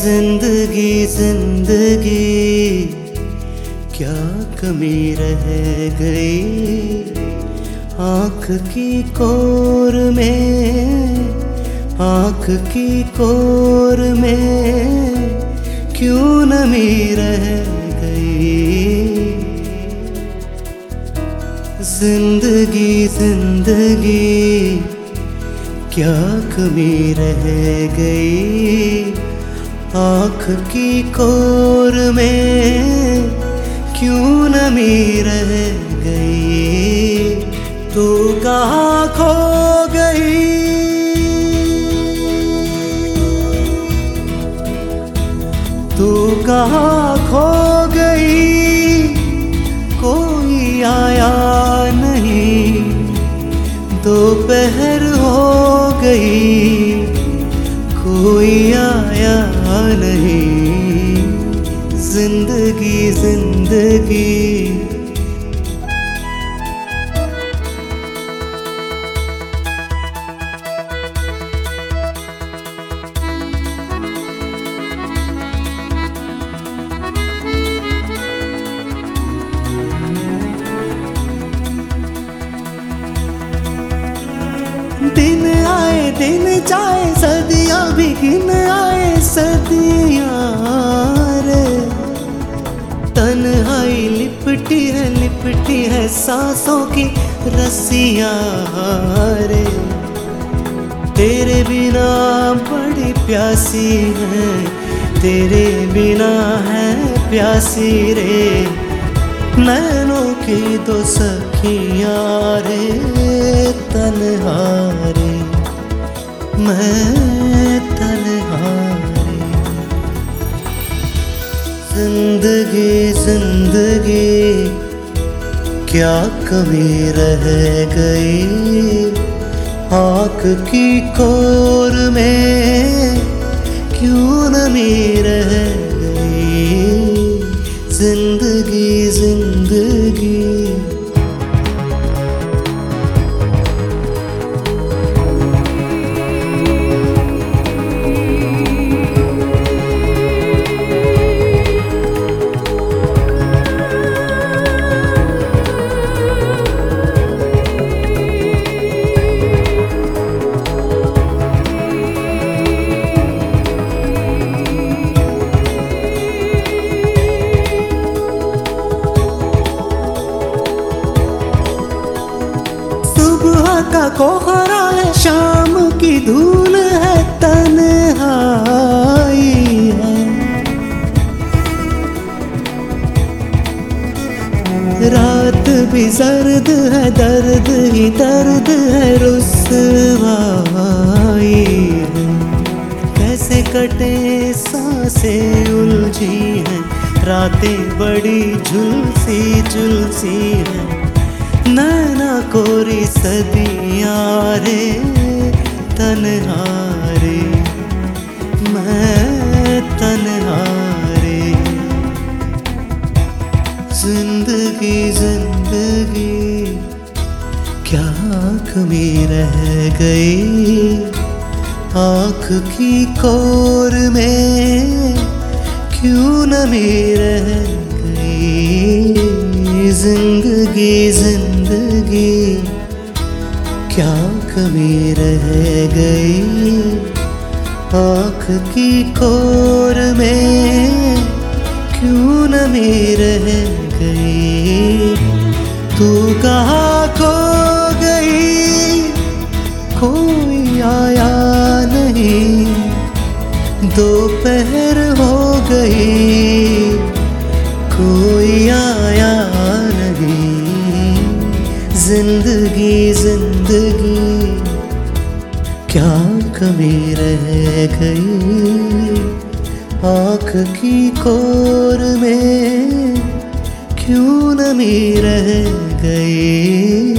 ज़िंदगी ज़िंदगी, क्या कमी रह गई? आँख की कोर में, आँख की कोर में क्यों नमी रह गई? ज़िंदगी ज़िंदगी, क्या कमी रह गई? आँख की कोर में क्यों नमी रह गई? तू कहाँ खो गई? तू कहाँ खो गई? कोई आया नहीं। ज़िंदगी ज़िंदगी। दिन आए दिन जाए सदियाँ भी गिन आए। सदियाँ रे। तन्हाई लिपटी है लिपटी है सांसों की रस्सियाँ रे। तेरे बिना बड़ी प्यासी है, तेरे बिना है प्यासी रे। नैनों की दो सखियाँ रे तन तनहारे। मैं ज़िंदगी क्या कमी रह गई? आँख की कोर में क्यों नमी रह गई? ज़िंदगी कोहरा है, शाम की धूल है, तन्हाई है। रात भी सर्द है, दर्द ही दर्द है, रुसवाई है। कैसे कटे साँसें उलझी हैं, रातें बड़ी झुलसी झुलसी हैं। नैना कोरी सदियाँ रे तनहारे, मैं तनहारे। ज़िंदगी ज़िंदगी, क्या कमी रह गई? आँख की कोर में क्यों नमी रह गई? ज़िंदगी ज़िंदगी। ज़िंदगी क्या कमी रह गई? आँख की कोर में क्यों नमी रह गई? तू कहा खो गई? कोई आया नहीं। दोपहर हो गई। ज़िंदगी ज़िंदगी। क्या कमी रह गई? आँख की कोर में क्यों नमी रह गई?